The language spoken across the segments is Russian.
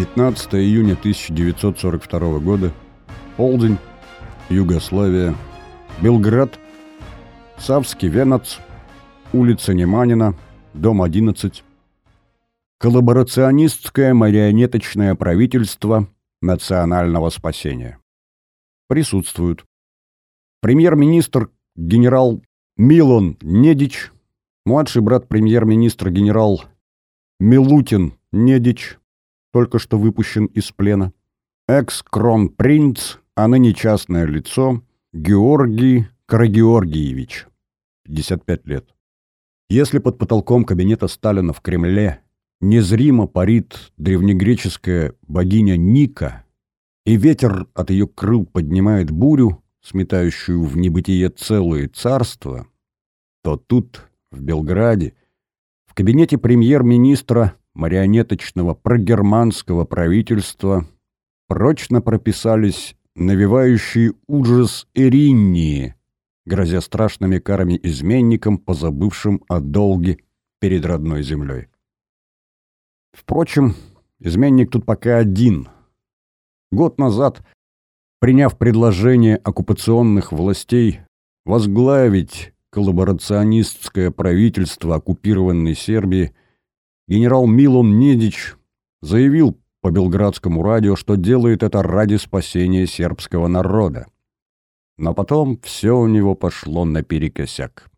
15 июня 1942 года. Полдень. Югославия. Белград. Савский Венац. Улица Неманина. Дом 11. Коллаборационистское марионеточное правительство национального спасения. Присутствуют. Премьер-министр генерал Милон Недич, младший брат премьер-министра генерал Милутин Недич, только что выпущен из плена, экс-кронпринц, а ныне частное лицо, Георгий Карагеоргиевич, 55 лет. Если под потолком кабинета Сталина в Кремле незримо парит древнегреческая богиня Ника, и ветер от ее крыл поднимает бурю, сметающую в небытие целые царства, то тут, в Белграде, в кабинете премьер-министра марионеточного прогерманского правительства прочно прописались навевающие ужас Эриннии, грозя страшными карами изменникам, позабывшим о долге перед родной землей. Впрочем, изменник тут пока один. Год назад, приняв предложение оккупационных властей возглавить коллаборационистское правительство оккупированной Сербии, генерал Милон Недич заявил по белградскому радио, что делает это ради спасения сербского народа. Но потом все у него пошло наперекосяк.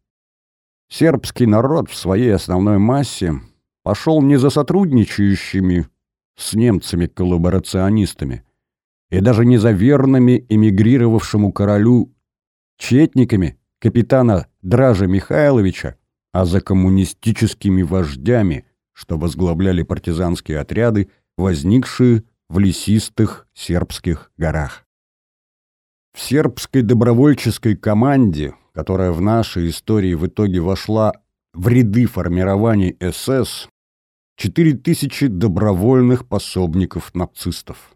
Сербский народ в своей основной массе пошел не за сотрудничающими с немцами-коллаборационистами и даже не за верными эмигрировавшему королю четниками капитана Дража Михайловича, а за коммунистическими вождями, что возглавляли партизанские отряды, возникшие в лесистых сербских горах. В сербской добровольческой команде, которая в нашей истории в итоге вошла в ряды формирований СС, 4000 добровольных пособников нацистов.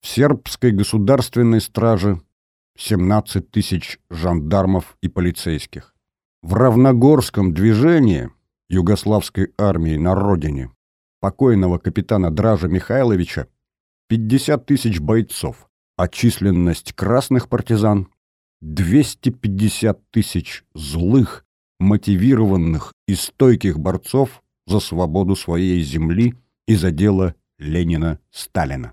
В сербской государственной страже 17 тысяч жандармов и полицейских. В Равногорском движении югославской армии на родине покойного капитана Дража Михайловича 50 тысяч бойцов, а численность красных партизан 250 тысяч злых, мотивированных и стойких борцов за свободу своей земли и за дело Ленина-Сталина.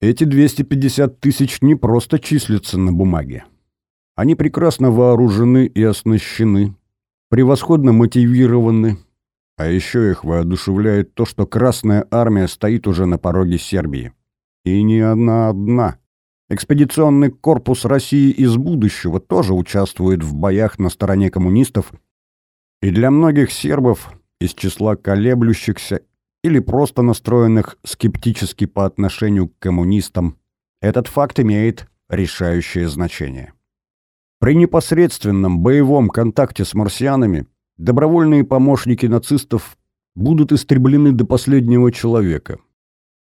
Эти 250 тысяч не просто числятся на бумаге. Они прекрасно вооружены и оснащены, превосходно мотивированы, а еще их воодушевляет то, что Красная Армия стоит уже на пороге Сербии. И не одна одна. Экспедиционный корпус России из будущего тоже участвует в боях на стороне коммунистов, и для многих сербов из числа колеблющихся или просто настроенных скептически по отношению к коммунистам, этот факт имеет решающее значение. При непосредственном боевом контакте с марсианами добровольные помощники нацистов будут истреблены до последнего человека,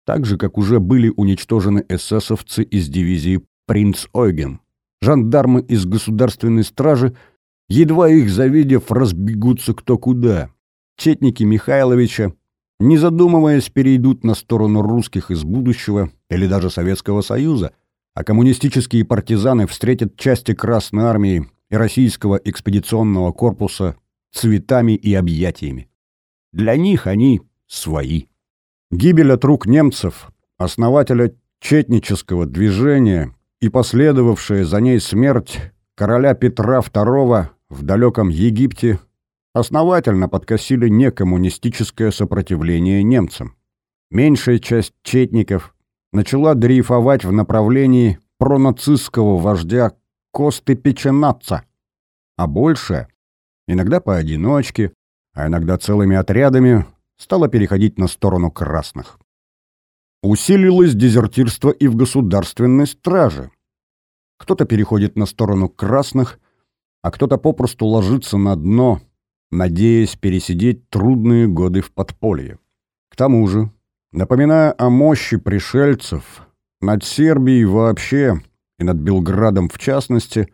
так же, как уже были уничтожены эсэсовцы из дивизии «Принц Ойген». Жандармы из государственной стражи, едва их завидев, разбегутся кто куда. Четники Михайловича не задумываясь, перейдут на сторону русских из будущего или даже Советского Союза, а коммунистические партизаны встретят части Красной Армии и Российского экспедиционного корпуса цветами и объятиями. Для них они свои. Гибель от рук немцев, основателя четнического движения и последовавшая за ней смерть короля Петра II в далеком Египте основательно подкосили некоммунистическое сопротивление немцам. Меньшая часть четников начала дрейфовать в направлении пронацистского вождя Косты Печенаца, а большая, иногда поодиночке, а иногда целыми отрядами, стала переходить на сторону красных. Усилилось дезертирство и в государственной страже. Кто-то переходит на сторону красных, а кто-то попросту ложится на дно – надеясь пересидеть трудные годы в подполье. К тому же, напоминая о мощи пришельцев, над Сербией вообще и над Белградом в частности,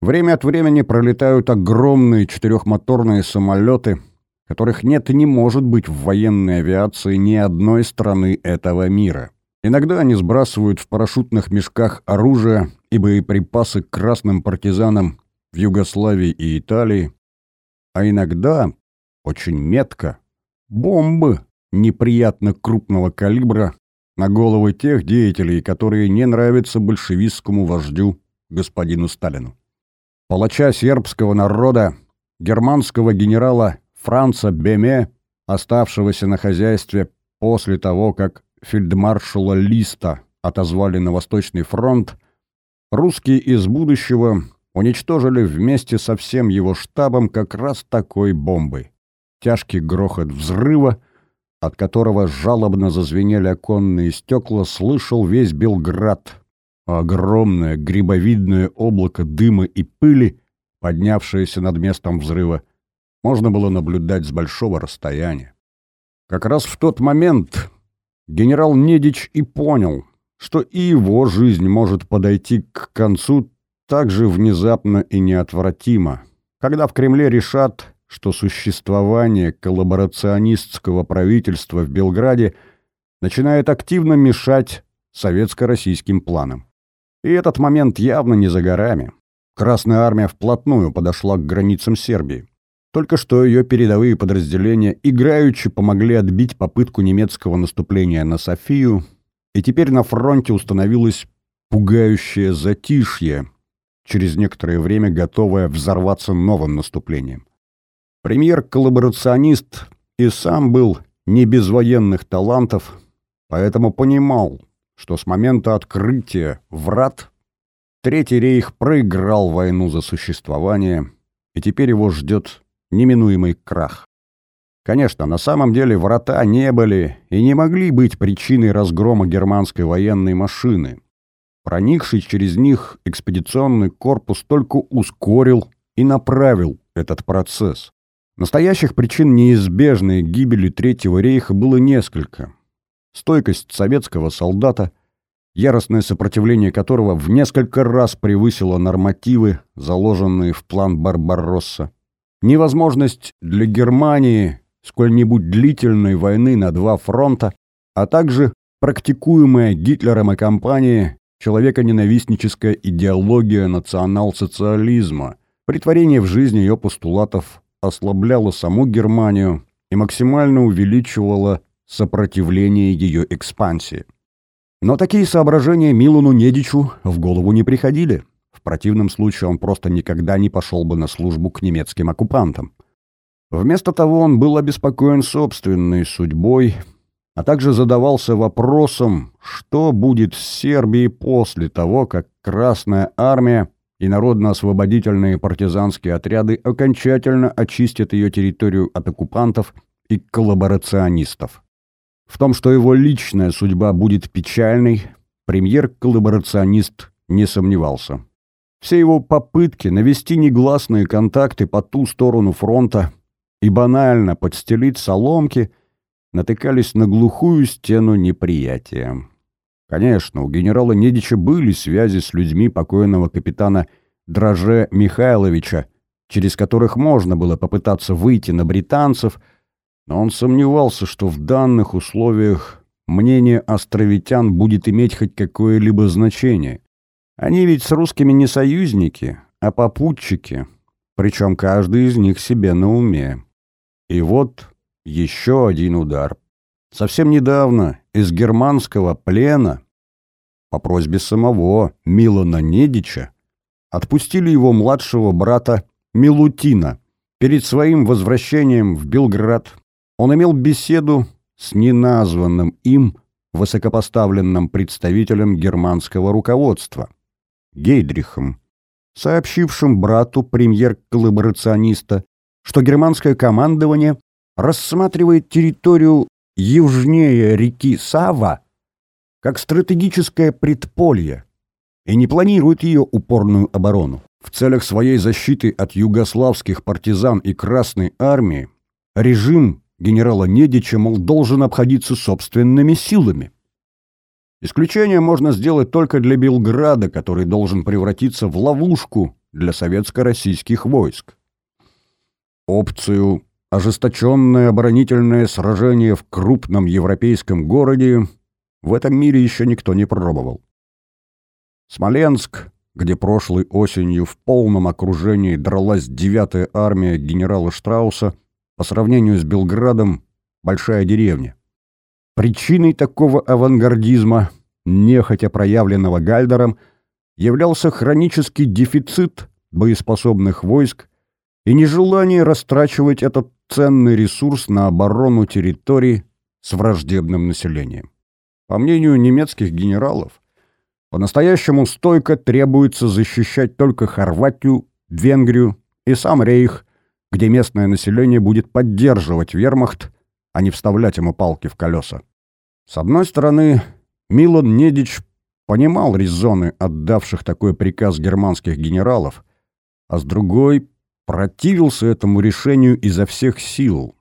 время от времени пролетают огромные четырехмоторные самолеты, которых нет и не может быть в военной авиации ни одной страны этого мира. Иногда они сбрасывают в парашютных мешках оружие и боеприпасы к красным партизанам в Югославии и Италии, а иногда, очень метко, бомбы неприятно крупного калибра на головы тех деятелей, которые не нравятся большевистскому вождю господину Сталину. Палача сербского народа, германского генерала Франца Беме, оставшегося на хозяйстве после того, как фельдмаршала Листа отозвали на Восточный фронт, русские из будущего уничтожили вместе со всем его штабом как раз такой бомбой. Тяжкий грохот взрыва, от которого жалобно зазвенели оконные стекла, слышал весь Белград. огромное грибовидное облако дыма и пыли, поднявшееся над местом взрыва, можно было наблюдать с большого расстояния. Как раз в тот момент генерал Недич и понял, что и его жизнь может подойти к концу так же внезапно и неотвратимо, когда в Кремле решат, что существование коллаборационистского правительства в Белграде начинает активно мешать советско-российским планам. И этот момент явно не за горами. Красная армия вплотную подошла к границам Сербии. Только что ее передовые подразделения играючи помогли отбить попытку немецкого наступления на Софию, и теперь на фронте установилось пугающее затишье, через некоторое время готовое взорваться новым наступлением. Премьер-коллаборационист и сам был не без военных талантов, поэтому понимал, что с момента открытия врат Третий рейх проиграл войну за существование, и теперь его ждет неминуемый крах. Конечно, на самом деле врата не были и не могли быть причиной разгрома германской военной машины. Проникший через них экспедиционный корпус только ускорил и направил этот процесс. Настоящих причин неизбежной гибели Третьего рейха было несколько. Стойкость советского солдата, яростное сопротивление которого в несколько раз превысило нормативы, заложенные в план Барбаросса, невозможность для Германии сколь-нибудь длительной войны на два фронта, а также практикуемая Гитлером и компанией человеконенавистническая идеология национал-социализма, притворение в жизни ее постулатов ослабляло саму Германию и максимально увеличивало сопротивление ее экспансии. Но такие соображения Милану Недичу в голову не приходили. В противном случае он просто никогда не пошел бы на службу к немецким оккупантам. Вместо того он был обеспокоен собственной судьбой, а также задавался вопросом, что будет с Сербией после того, как Красная Армия и народно-освободительные партизанские отряды окончательно очистят ее территорию от оккупантов и коллаборационистов. В том, что его личная судьба будет печальной, премьер-коллаборационист не сомневался. Все его попытки навести негласные контакты по ту сторону фронта и банально подстелить соломки натыкались на глухую стену неприятия. Конечно, у генерала Недича были связи с людьми покойного капитана Дроже Михайловича, через которых можно было попытаться выйти на британцев, но он сомневался, что в данных условиях мнение островитян будет иметь хоть какое-либо значение. Они ведь с русскими не союзники, а попутчики, причем каждый из них себе на уме. И вот еще один удар. Совсем недавно из германского плена по просьбе самого Милана Недича отпустили его младшего брата Милутина. Перед своим возвращением в Белград он имел беседу с неназванным им высокопоставленным представителем германского руководства – Гейдрихом, сообщившим брату премьер-коллаборациониста, что германское командование рассматривает территорию южнее реки Сава как стратегическое предполье и не планирует ее упорную оборону. В целях своей защиты от югославских партизан и Красной армии режим генерала Недича, мол, должен обходиться собственными силами. Исключение можно сделать только для Белграда, который должен превратиться в ловушку для советско-российских войск. Опцию «ожесточенное оборонительное сражение в крупном европейском городе» в этом мире еще никто не пробовал. Смоленск, где прошлой осенью в полном окружении дралась девятая армия генерала Штрауса, по сравнению с Белградом – большая деревня. Причиной такого авангардизма, нехотя проявленного Гальдером, являлся хронический дефицит боеспособных войск и нежелание растрачивать этот ценный ресурс на оборону территорий с враждебным населением. По мнению немецких генералов, по-настоящему стойко требуется защищать только Хорватию, Венгрию и сам Рейх, где местное население будет поддерживать вермахт, а не вставлять ему палки в колеса. С одной стороны, Милан Недич понимал резоны отдавших такой приказ германских генералов, а с другой противился этому решению изо всех сил,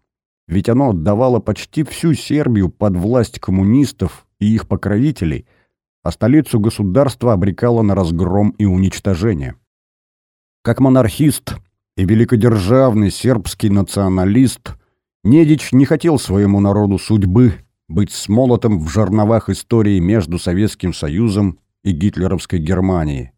ведь оно отдавало почти всю Сербию под власть коммунистов и их покровителей – а столицу государства обрекала на разгром и уничтожение. Как монархист и великодержавный сербский националист, Недич не хотел своему народу судьбы быть смолотом в жерновах истории между Советским Союзом и гитлеровской Германией.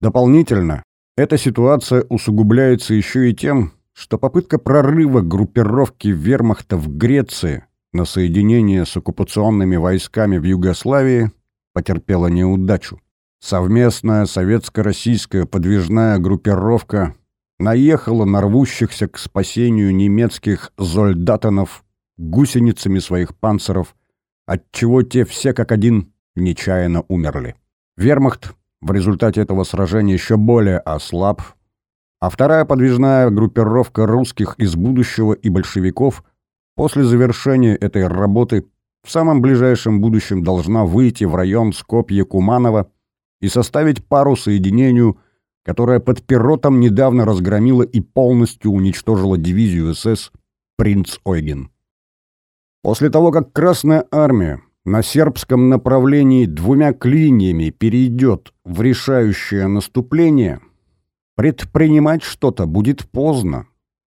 Дополнительно, эта ситуация усугубляется еще и тем, что попытка прорыва группировки вермахта в Греции на соединение с оккупационными войсками в Югославии потерпела неудачу. Совместная советско-российская подвижная группировка наехала на рвущихся к спасению немецких зольдатонов гусеницами своих панцеров, отчего те все как один нечаянно умерли. Вермахт в результате этого сражения еще более ослаб, а вторая подвижная группировка русских из будущего и большевиков после завершения этой работы в самом ближайшем будущем должна выйти в район Скопье-Куманово и составить пару соединению, которая под пиротом недавно разгромила и полностью уничтожила дивизию СС «Принц Ойген». После того, как Красная Армия на сербском направлении двумя клиньями перейдет в решающее наступление, предпринимать что-то будет поздно,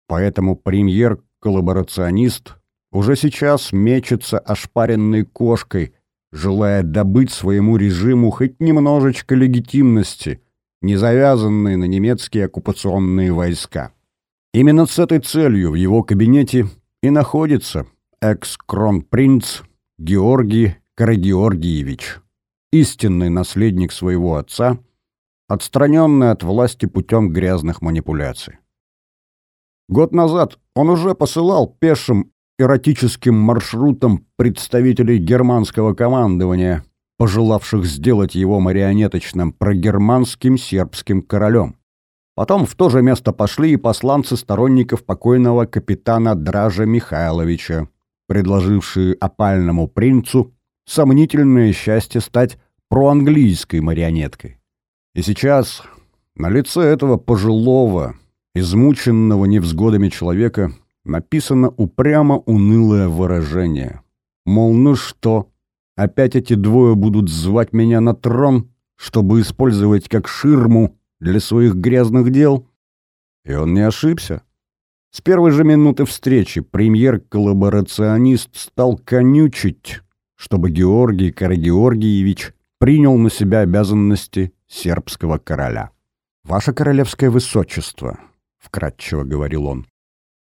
поэтому премьер-коллаборационист уже сейчас мечется ошпаренной кошкой, желая добыть своему режиму хоть немножечко легитимности, не завязанной на немецкие оккупационные войска. Именно с этой целью в его кабинете и находится экс-кронпринц Георгий Карагеоргиевич, истинный наследник своего отца, отстраненный от власти путем грязных манипуляций. Год назад он уже посылал пешим эротическим маршрутом представителей германского командования, пожелавших сделать его марионеточным прогерманским сербским королем. Потом в то же место пошли и посланцы сторонников покойного капитана Дража Михайловича, предложившие опальному принцу сомнительное счастье стать проанглийской марионеткой. И сейчас на лице этого пожилого, измученного невзгодами человека написано упрямо унылое выражение. Мол, ну что, опять эти двое будут звать меня на трон, чтобы использовать как ширму для своих грязных дел? И он не ошибся. С первой же минуты встречи премьер-коллаборационист стал конючить, чтобы Георгий Карагеоргиевич принял на себя обязанности сербского короля. «Ваше королевское высочество», — вкратчиво говорил он,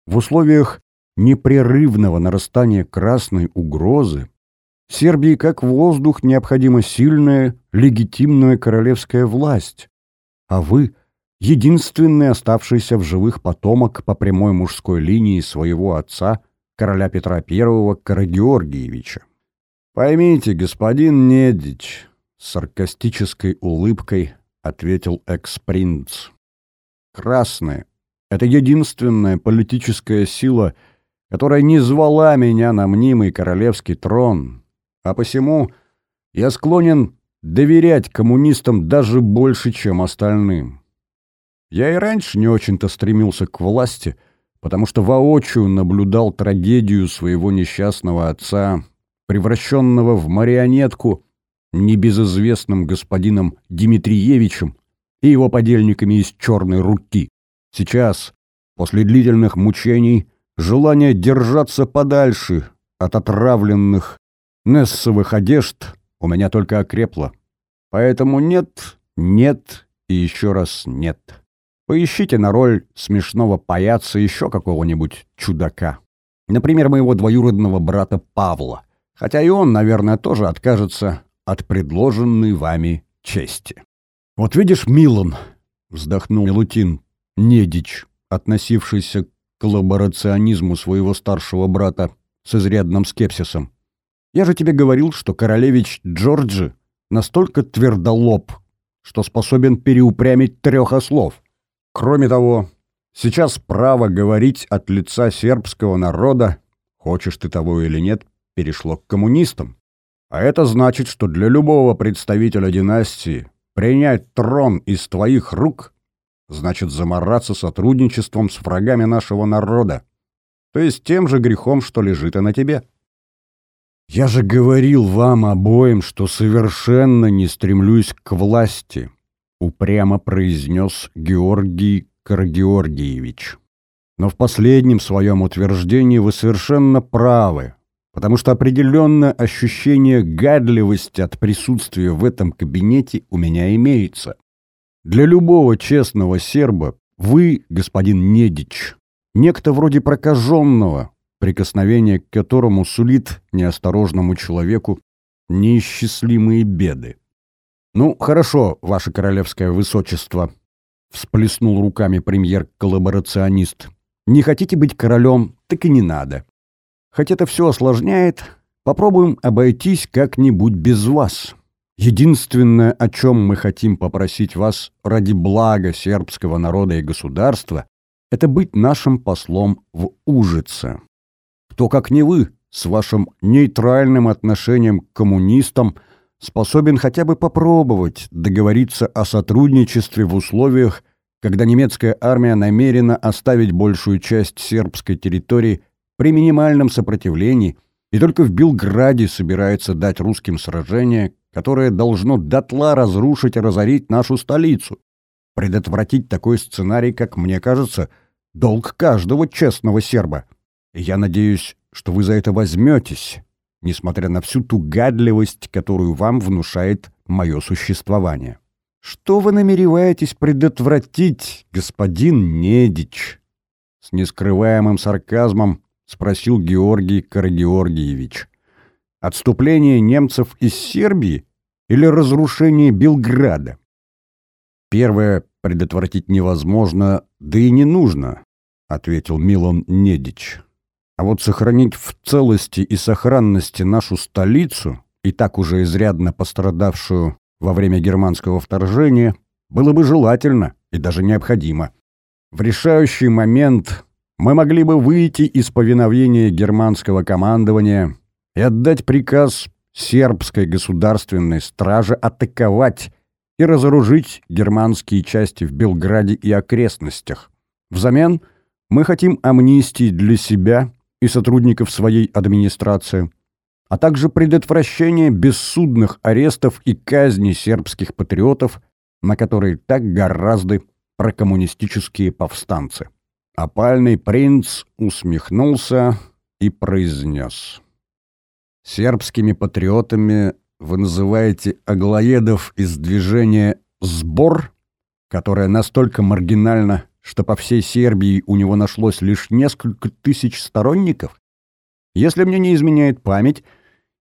в условиях непрерывного нарастания красной угрозы Сербии как воздух необходима сильная, легитимная королевская власть, а вы — единственный оставшийся в живых потомок по прямой мужской линии своего отца, короля Петра I Карагеоргиевича. «Поймите, господин Недич», — с саркастической улыбкой ответил экс-принц, «красные это единственная политическая сила, которая не звала меня на мнимый королевский трон, а посему я склонен доверять коммунистам даже больше, чем остальным. Я и раньше не очень-то стремился к власти, потому что воочию наблюдал трагедию своего несчастного отца, превращенного в марионетку небезызвестным господином Дмитриевичем и его подельниками из «Черной руки». Сейчас, после длительных мучений, желание держаться подальше от отравленных Нессовых одежд у меня только окрепло. Поэтому нет, нет и еще раз нет. Поищите на роль смешного паяца еще какого-нибудь чудака. Например, моего двоюродного брата Павла. Хотя и он, наверное, тоже откажется от предложенной вами чести. «Вот видишь, Милан», — вздохнул Милутин, Недич, относившийся к коллаборационизму своего старшего брата с изрядным скепсисом. «Я же тебе говорил, что королевич Джорджи настолько твердолоб, что способен переупрямить трех ослов. Кроме того, сейчас право говорить от лица сербского народа, хочешь ты того или нет, перешло к коммунистам. А это значит, что для любого представителя династии принять трон из твоих рук значит замораться сотрудничеством с врагами нашего народа, то есть тем же грехом, что лежит и на тебе. Я же говорил вам обоим, что совершенно не стремлюсь к власти, упрямо произнес Георгий Каргеоргиевич. Но в последнем своем утверждении вы совершенно правы, потому что определенное ощущение гадливости от присутствия в этом кабинете у меня имеется. Для любого честного серба вы, господин Недич, некто вроде прокаженного, прикосновение к которому сулит неосторожному человеку неисчислимые беды. «Ну, хорошо, ваше королевское высочество», — всплеснул руками премьер-коллаборационист. «Не хотите быть королем, так и не надо. Хоть это все осложняет, попробуем обойтись как-нибудь без вас. Единственное, о чем мы хотим попросить вас ради блага сербского народа и государства, это быть нашим послом в Ужице. Кто, как не вы, с вашим нейтральным отношением к коммунистам – способен хотя бы попробовать договориться о сотрудничестве в условиях, когда немецкая армия намерена оставить большую часть сербской территории при минимальном сопротивлении и только в Белграде собирается дать русским сражение, которое должно дотла разрушить и разорить нашу столицу. Предотвратить такой сценарий, как мне кажется, долг каждого честного серба. Я надеюсь, что вы за это возьметесь, несмотря на всю ту гадливость, которую вам внушает мое существование. Что вы намереваетесь предотвратить, господин Недич? С нескрываемым сарказмом спросил Георгий Карагеоргиевич. Отступление немцев из Сербии или разрушение Белграда? Первое предотвратить невозможно, да и не нужно, ответил Милан Недич. А вот сохранить в целости и сохранности нашу столицу, и так уже изрядно пострадавшую во время германского вторжения, было бы желательно и даже необходимо. В решающий момент мы могли бы выйти из повиновения германского командования и отдать приказ сербской государственной страже атаковать и разоружить германские части в Белграде и окрестностях. Взамен мы хотим амнистии для себя и сотрудников своей администрации, а также предотвращение бессудных арестов и казни сербских патриотов, на которые так гораздо прокоммунистические повстанцы. Опальный принц усмехнулся и произнес. «Сербскими патриотами вы называете аглоедов из движения «Сбор», которое настолько маргинально, что по всей Сербии у него нашлось лишь несколько тысяч сторонников? Если мне не изменяет память,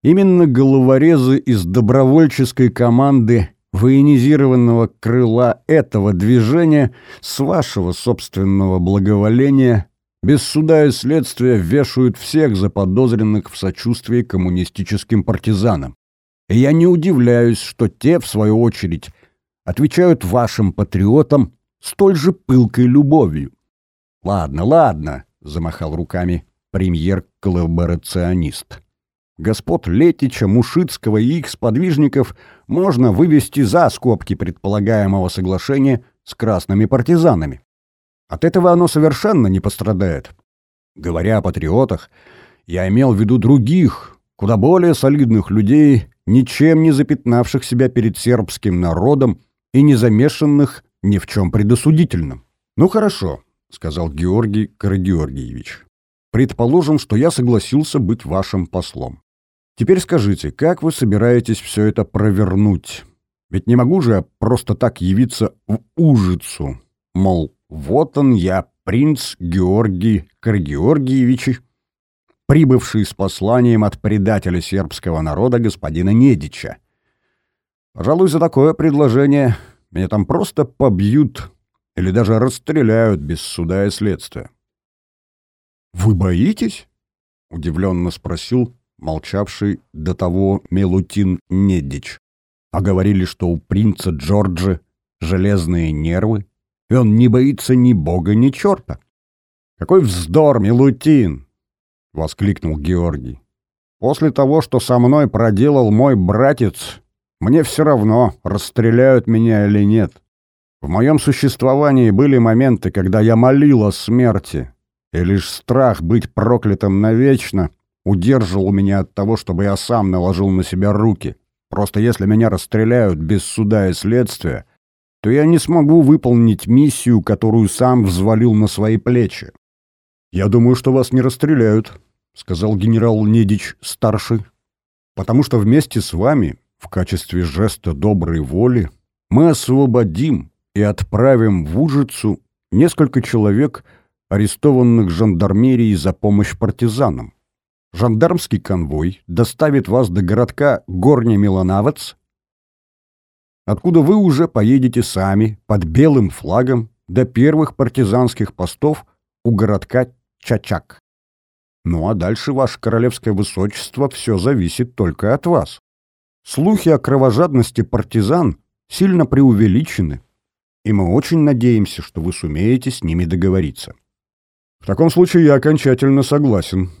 именно головорезы из добровольческой команды военизированного крыла этого движения с вашего собственного благоволения без суда и следствия вешают всех заподозренных в сочувствии коммунистическим партизанам. И я не удивляюсь, что те, в свою очередь, отвечают вашим патриотам столь же пылкой любовью. «Ладно, ладно», — замахал руками премьер-коллаборационист. «Господ Летича, Мушицкого и их сподвижников можно вывести за скобки предполагаемого соглашения с красными партизанами. От этого оно совершенно не пострадает. Говоря о патриотах, я имел в виду других, куда более солидных людей, ничем не запятнавших себя перед сербским народом и не замешанных ни в чем предосудительном. «Ну хорошо», — сказал Георгий Карагеоргиевич. «Предположим, что я согласился быть вашим послом. Теперь скажите, как вы собираетесь все это провернуть? Ведь не могу же я просто так явиться в Ужицу, мол, вот он я, принц Георгий Каргеоргиевич, прибывший с посланием от предателя сербского народа господина Недича. Пожалуй, за такое предложение меня там просто побьют или даже расстреляют без суда и следствия. «Вы боитесь?» — удивленно спросил молчавший до того Мелутин Недич. А говорили, что у принца Джорджа железные нервы, и он не боится ни бога, ни черта. «Какой вздор, Мелутин!» — воскликнул Георгий. «После того, что со мной проделал мой братец, мне все равно, расстреляют меня или нет. В моем существовании были моменты, когда я молил о смерти, и лишь страх быть проклятым навечно удерживал меня от того, чтобы я сам наложил на себя руки. Просто если меня расстреляют без суда и следствия, то я не смогу выполнить миссию, которую сам взвалил на свои плечи. «Я думаю, что вас не расстреляют», — сказал генерал Недич старший, «потому что вместе с вами в качестве жеста доброй воли мы освободим и отправим в Ужицу несколько человек, арестованных жандармерией за помощь партизанам. Жандармский конвой доставит вас до городка Горний Милонавец, откуда вы уже поедете сами под белым флагом до первых партизанских постов у городка Чачак. Ну а дальше, ваше королевское высочество, все зависит только от вас. Слухи о кровожадности партизан сильно преувеличены, и мы очень надеемся, что вы сумеете с ними договориться. В таком случае я окончательно согласен,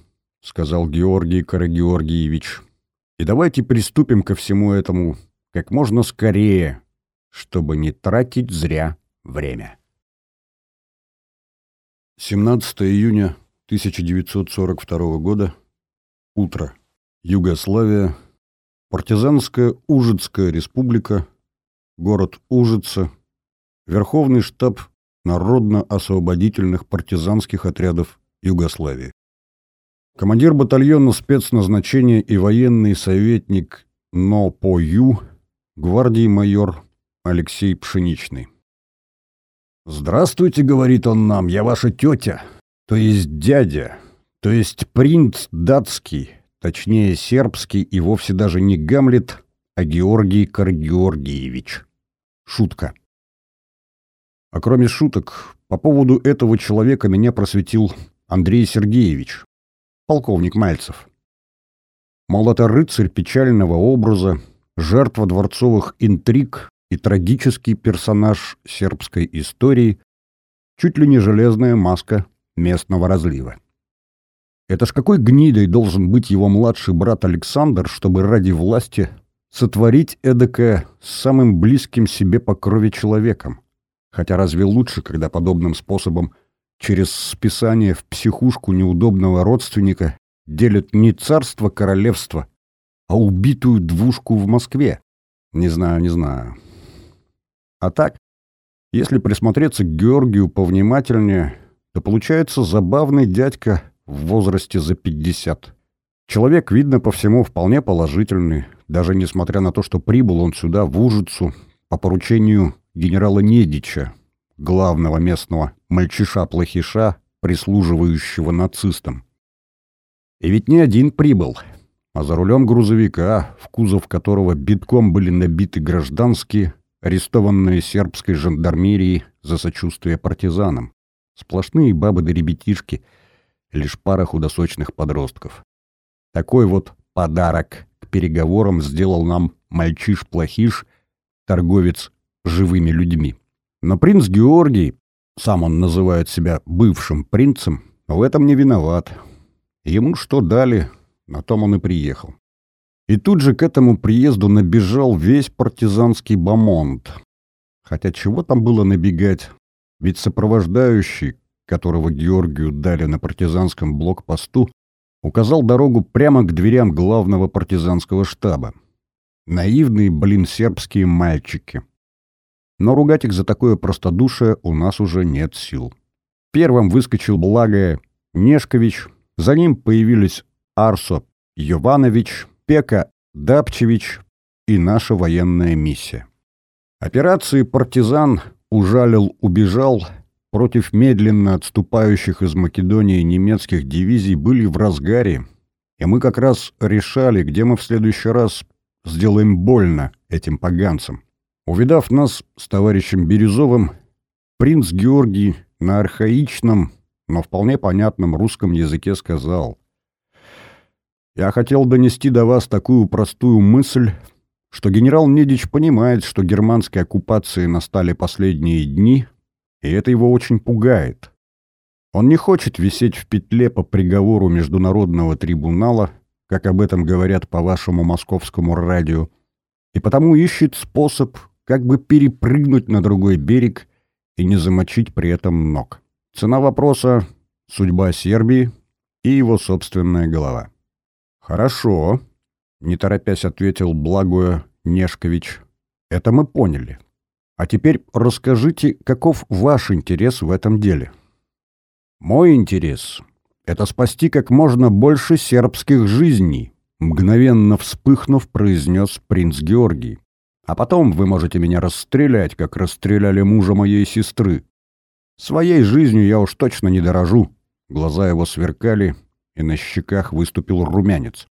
сказал Георгий Карагеоргиевич. И давайте приступим ко всему этому как можно скорее, чтобы не тратить зря время. 17 июня 1942 года. Утро. Югославия. Партизанская Ужицкая республика, город Ужица, Верховный штаб Народно-освободительных партизанских отрядов Югославии. Командир батальона спецназначения и военный советник НОПОЮ, гвардии майор Алексей Пшеничный. «Здравствуйте», — говорит он нам, — «я ваша тетя, то есть дядя, то есть принц датский, точнее сербский и вовсе даже не Гамлет, а Георгий Каргеоргиевич. Шутка. А кроме шуток, по поводу этого человека меня просветил Андрей Сергеевич, полковник Мальцев. Мол, это рыцарь печального образа, жертва дворцовых интриг и трагический персонаж сербской истории, чуть ли не железная маска местного разлива. Это ж какой гнидой должен быть его младший брат Александр, чтобы ради власти сотворить эдакое с самым близким себе по крови человеком? Хотя разве лучше, когда подобным способом через списание в психушку неудобного родственника делят не царство королевства, а убитую двушку в Москве? Не знаю, не знаю. А так, если присмотреться к Георгию повнимательнее, то получается забавный дядька в возрасте за 50. Человек, видно по всему, вполне положительный, даже несмотря на то, что прибыл он сюда, в Ужицу, по поручению генерала Недича, главного местного мальчиша-плохиша, прислуживающего нацистам. И ведь не один прибыл, а за рулем грузовика, в кузов которого битком были набиты гражданские, арестованные сербской жандармерией за сочувствие партизанам. Сплошные бабы да ребятишки, лишь пара худосочных подростков. Такой вот подарок к переговорам сделал нам мальчиш-плохиш, торговец живыми людьми. Но принц Георгий, сам он называет себя бывшим принцем, в этом не виноват. Ему что дали, на том он и приехал. И тут же к этому приезду набежал весь партизанский бомонд. Хотя чего там было набегать? Ведь сопровождающий, которого Георгию дали на партизанском блокпосту, указал дорогу прямо к дверям главного партизанского штаба. Наивные, блин, сербские мальчики. Но ругать их за такое простодушие у нас уже нет сил. Первым выскочил благое Нешкович, за ним появились Арсо Йованович, Пека Дапчевич и наша военная миссия. Операции «Партизан» ужалил-убежал против медленно отступающих из Македонии немецких дивизий были в разгаре, и мы как раз решали, где мы в следующий раз сделаем больно этим поганцам. Увидав нас с товарищем Бирюзовым, принц Георгий на архаичном, но вполне понятном русском языке сказал «Я хотел донести до вас такую простую мысль, что генерал Недич понимает, что германской оккупации настали последние дни, и это его очень пугает. Он не хочет висеть в петле по приговору Международного трибунала, как об этом говорят по вашему московскому радио, и потому ищет способ как бы перепрыгнуть на другой берег и не замочить при этом ног. Цена вопроса — судьба Сербии и его собственная голова. «Хорошо», — не торопясь ответил благое Нешкович. «Это мы поняли. А теперь расскажите, каков ваш интерес в этом деле?» «Мой интерес — это спасти как можно больше сербских жизней», — мгновенно вспыхнув, произнес принц Георгий. «А потом вы можете меня расстрелять, как расстреляли мужа моей сестры. Своей жизнью я уж точно не дорожу». Глаза его сверкали, и на щеках выступил румянец.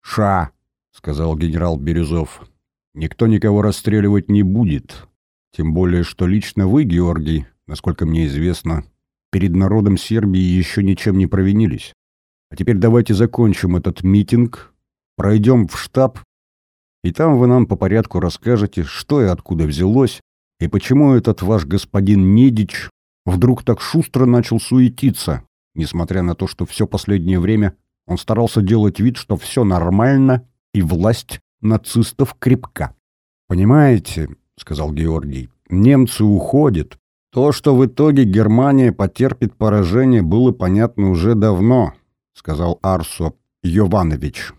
«Ша!» — сказал генерал Бирюзов. «Никто никого расстреливать не будет. Тем более, что лично вы, Георгий, насколько мне известно, перед народом Сербии еще ничем не провинились. А теперь давайте закончим этот митинг, пройдем в штаб, и там вы нам по порядку расскажете, что и откуда взялось, и почему этот ваш господин Недич вдруг так шустро начал суетиться, несмотря на то, что все последнее время он старался делать вид, что все нормально, и власть нацистов крепка. «Понимаете», — сказал Георгий, — «немцы уходят, то, что в итоге Германия потерпит поражение, было понятно уже давно, сказал Арсо Йованович.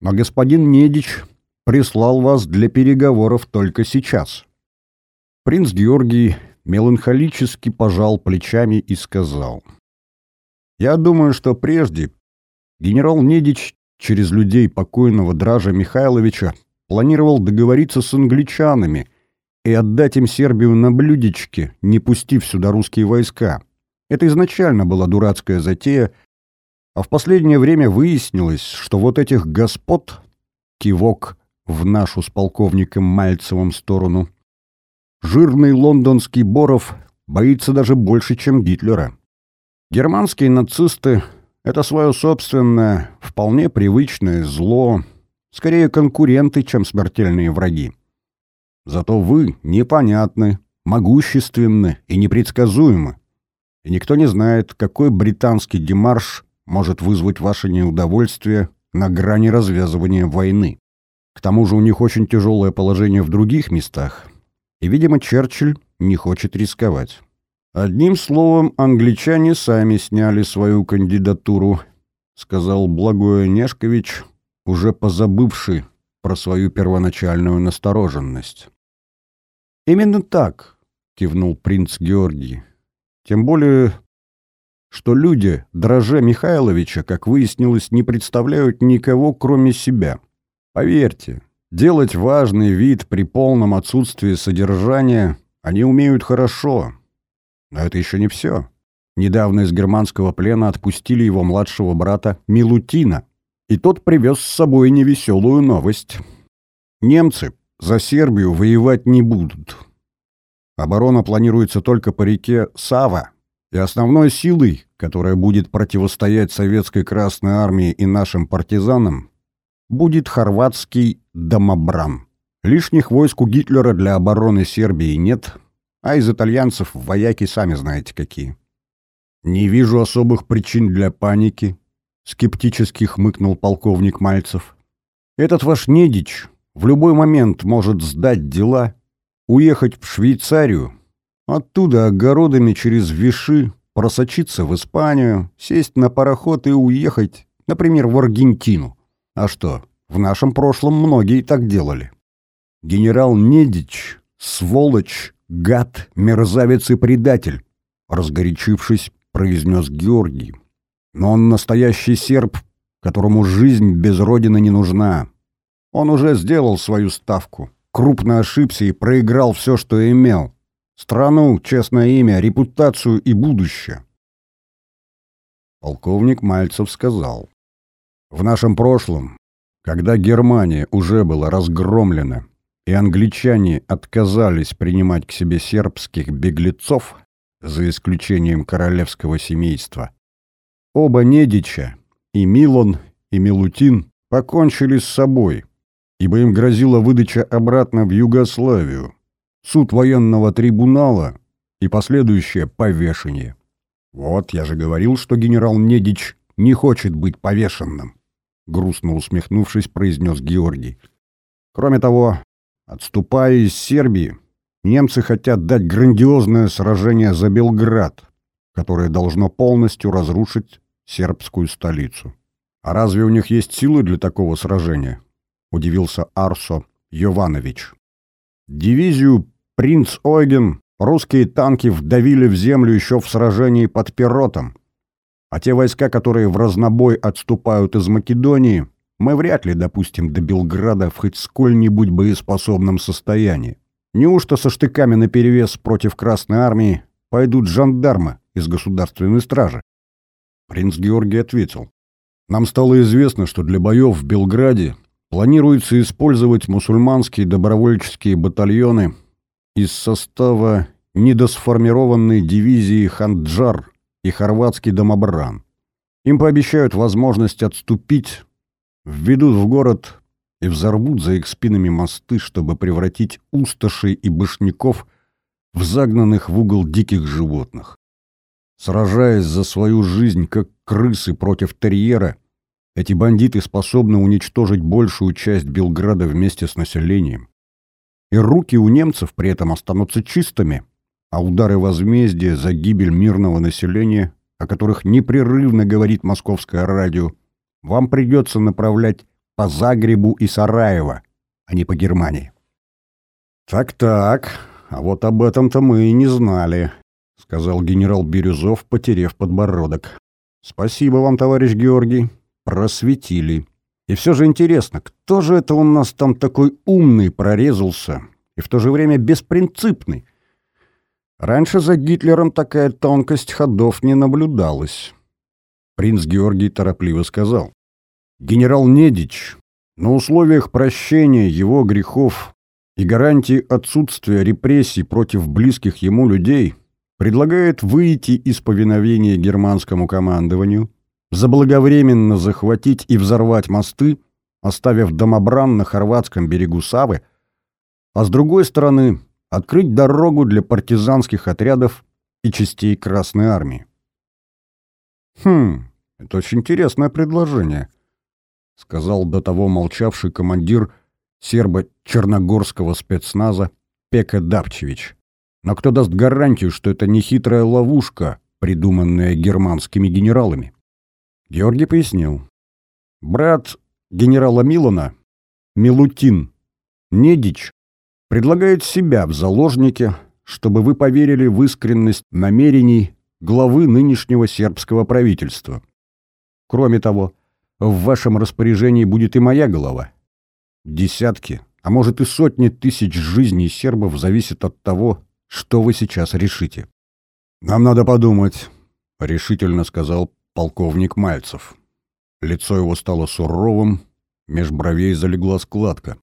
Но господин Недич прислал вас для переговоров только сейчас. Принц Георгий меланхолически пожал плечами и сказал. «Я думаю, что прежде генерал Недич через людей покойного Дража Михайловича планировал договориться с англичанами — и отдать им Сербию на блюдечке, не пустив сюда русские войска. Это изначально была дурацкая затея, а в последнее время выяснилось, что вот этих господ, кивок в нашу с полковником Мальцевым сторону, жирный лондонский Боров боится даже больше, чем Гитлера. Германские нацисты — это свое собственное, вполне привычное зло, скорее конкуренты, чем смертельные враги. Зато вы непонятны, могущественны и непредсказуемы. И никто не знает, какой британский демарш может вызвать ваше неудовольствие на грани развязывания войны. К тому же у них очень тяжелое положение в других местах, и, видимо, Черчилль не хочет рисковать. Одним словом, англичане сами сняли свою кандидатуру, сказал Благое Нешкович, уже позабывший про свою первоначальную настороженность. «Именно так», — кивнул принц Георгий. «Тем более, что люди, дроже Михайловича, как выяснилось, не представляют никого, кроме себя. Поверьте, делать важный вид при полном отсутствии содержания они умеют хорошо. Но это еще не все. Недавно из германского плена отпустили его младшего брата Милутина, и тот привез с собой невеселую новость. Немцы за Сербию воевать не будут. Оборона планируется только по реке Сава, и основной силой, которая будет противостоять советской Красной Армии и нашим партизанам, будет хорватский домобран. Лишних войск у Гитлера для обороны Сербии нет, а из итальянцев вояки сами знаете какие. Не вижу особых причин для паники, скептически хмыкнул полковник Мальцев. Этот ваш Недич в любой момент может сдать дела, уехать в Швейцарию, оттуда огородами через Виши просочиться в Испанию, сесть на пароход и уехать, например, в Аргентину. А что, в нашем прошлом многие так делали. Генерал Недич, сволочь, гад, мерзавец и предатель, разгорячившись, произнес Георгий. Но он настоящий серб которому жизнь без родины не нужна. Он уже сделал свою ставку, крупно ошибся и проиграл все, что имел. Страну, честное имя, репутацию и будущее. Полковник Мальцев сказал. В нашем прошлом, когда Германия уже была разгромлена, и англичане отказались принимать к себе сербских беглецов, за исключением королевского семейства, оба Недича, и Милон, и Милутин, покончили с собой, ибо им грозила выдача обратно в Югославию, суд военного трибунала и последующее повешение. Вот я же говорил, что генерал Недич не хочет быть повешенным, грустно усмехнувшись, произнес Георгий. Кроме того, отступая из Сербии, немцы хотят дать грандиозное сражение за Белград, которое должно полностью разрушить сербскую столицу. А разве у них есть силы для такого сражения? Удивился Арсо Йованович. Дивизию «Принц Ойген» русские танки вдавили в землю еще в сражении под Перотом. А те войска, которые в разнобой отступают из Македонии, мы вряд ли допустим до Белграда в хоть сколь-нибудь боеспособном состоянии. Неужто со штыками наперевес против Красной Армии пойдут жандармы из государственной стражи? Принц Георгий ответил. Нам стало известно, что для боев в Белграде планируется использовать мусульманские добровольческие батальоны из состава недосформированной дивизии «Ханджар» и хорватский домобран. Им пообещают возможность отступить, введут в город и взорвут за их спинами мосты, чтобы превратить усташей и башняков в загнанных в угол диких животных. Сражаясь за свою жизнь, как крысы против терьера, эти бандиты способны уничтожить большую часть Белграда вместе с населением. И руки у немцев при этом останутся чистыми, а удары возмездия за гибель мирного населения, о которых непрерывно говорит московское радио, вам придется направлять по Загребу и Сараево, а не по Германии. «Так-так, а вот об этом-то мы и не знали», — сказал генерал Бирюзов, потерев подбородок. «Спасибо вам, товарищ Георгий, просветили. И все же интересно, кто же это у нас там такой умный прорезался и в то же время беспринципный? Раньше за Гитлером такая тонкость ходов не наблюдалась. Принц Георгий торопливо сказал. Генерал Недич на условиях прощения его грехов и гарантии отсутствия репрессий против близких ему людей предлагает выйти из повиновения германскому командованию, заблаговременно захватить и взорвать мосты, оставив домобран на хорватском берегу Савы, а с другой стороны открыть дорогу для партизанских отрядов и частей Красной Армии. «Хм, это очень интересное предложение», — сказал до того молчавший командир сербо-черногорского спецназа Пека Дапчевич. «Но кто даст гарантию, что это не хитрая ловушка, придуманная германскими генералами?» Георгий пояснил. «Брат генерала Милана, Милутин, Недич, предлагает себя в заложнике, чтобы вы поверили в искренность намерений главы нынешнего сербского правительства. Кроме того, в вашем распоряжении будет и моя голова. Десятки, а может и сотни тысяч жизней сербов зависят от того, что вы сейчас решите. «Нам надо подумать», — решительно сказал полковник Мальцев. Лицо его стало суровым, меж бровей залегла складка.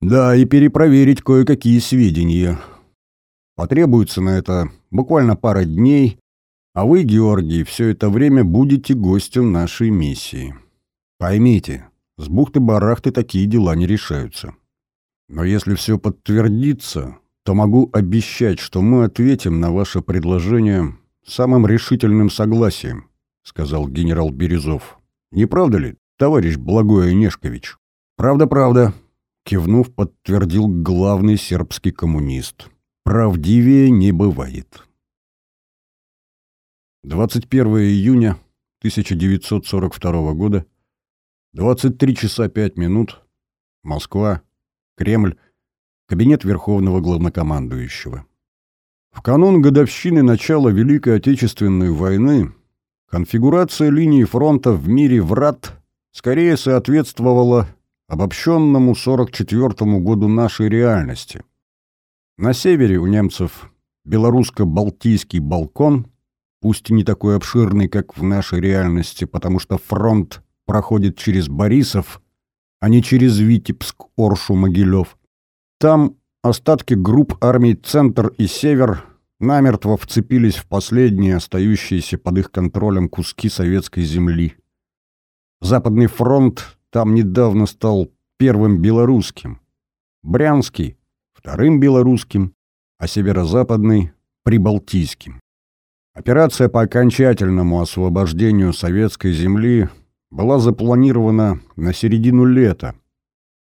Да, и перепроверить кое-какие сведения. Потребуется на это буквально пара дней, а вы, Георгий, все это время будете гостем нашей миссии. Поймите, с бухты-барахты такие дела не решаются. Но если все подтвердится, то могу обещать, что мы ответим на ваше предложение самым решительным согласием, сказал генерал Березов. Не правда ли, товарищ Благой Онешкович? Правда-правда, Кивнув, подтвердил главный сербский коммунист. Правдивее не бывает. 21 июня 1942 года, 23 часа 5 минут, Москва, Кремль, кабинет Верховного Главнокомандующего. В канун годовщины начала Великой Отечественной войны конфигурация линии фронта в мире врат скорее соответствовало обобщенному 44 году нашей реальности. На севере у немцев белорусско-балтийский балкон, пусть и не такой обширный, как в нашей реальности, потому что фронт проходит через Борисов, а не через Витебск, Оршу, Могилев. Там остатки групп армий «Центр» и «Север» намертво вцепились в последние остающиеся под их контролем куски советской земли. Западный фронт там недавно стал первым белорусским, Брянский — вторым белорусским, а северо-западный — прибалтийским. Операция по окончательному освобождению советской земли была запланирована на середину лета,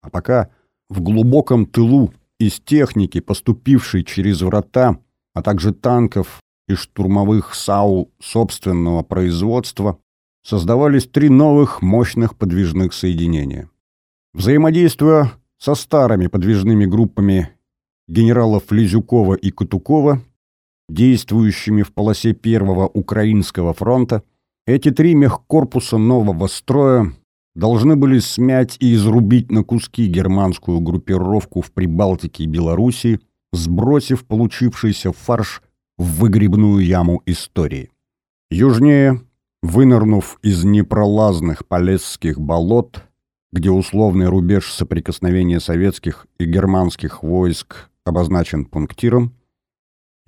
а пока в глубоком тылу из техники, поступившей через врата, а также танков и штурмовых САУ собственного производства, создавались три новых мощных подвижных соединения. Взаимодействуя со старыми подвижными группами генералов Лизюкова и Кутукова, действующими в полосе Первого Украинского фронта, эти три мехкорпуса нового строя должны были смять и изрубить на куски германскую группировку в Прибалтике и Белоруссии, сбросив получившийся фарш в выгребную яму истории. Южнее, вынырнув из непролазных полесских болот, где условный рубеж соприкосновения советских и германских войск обозначен пунктиром,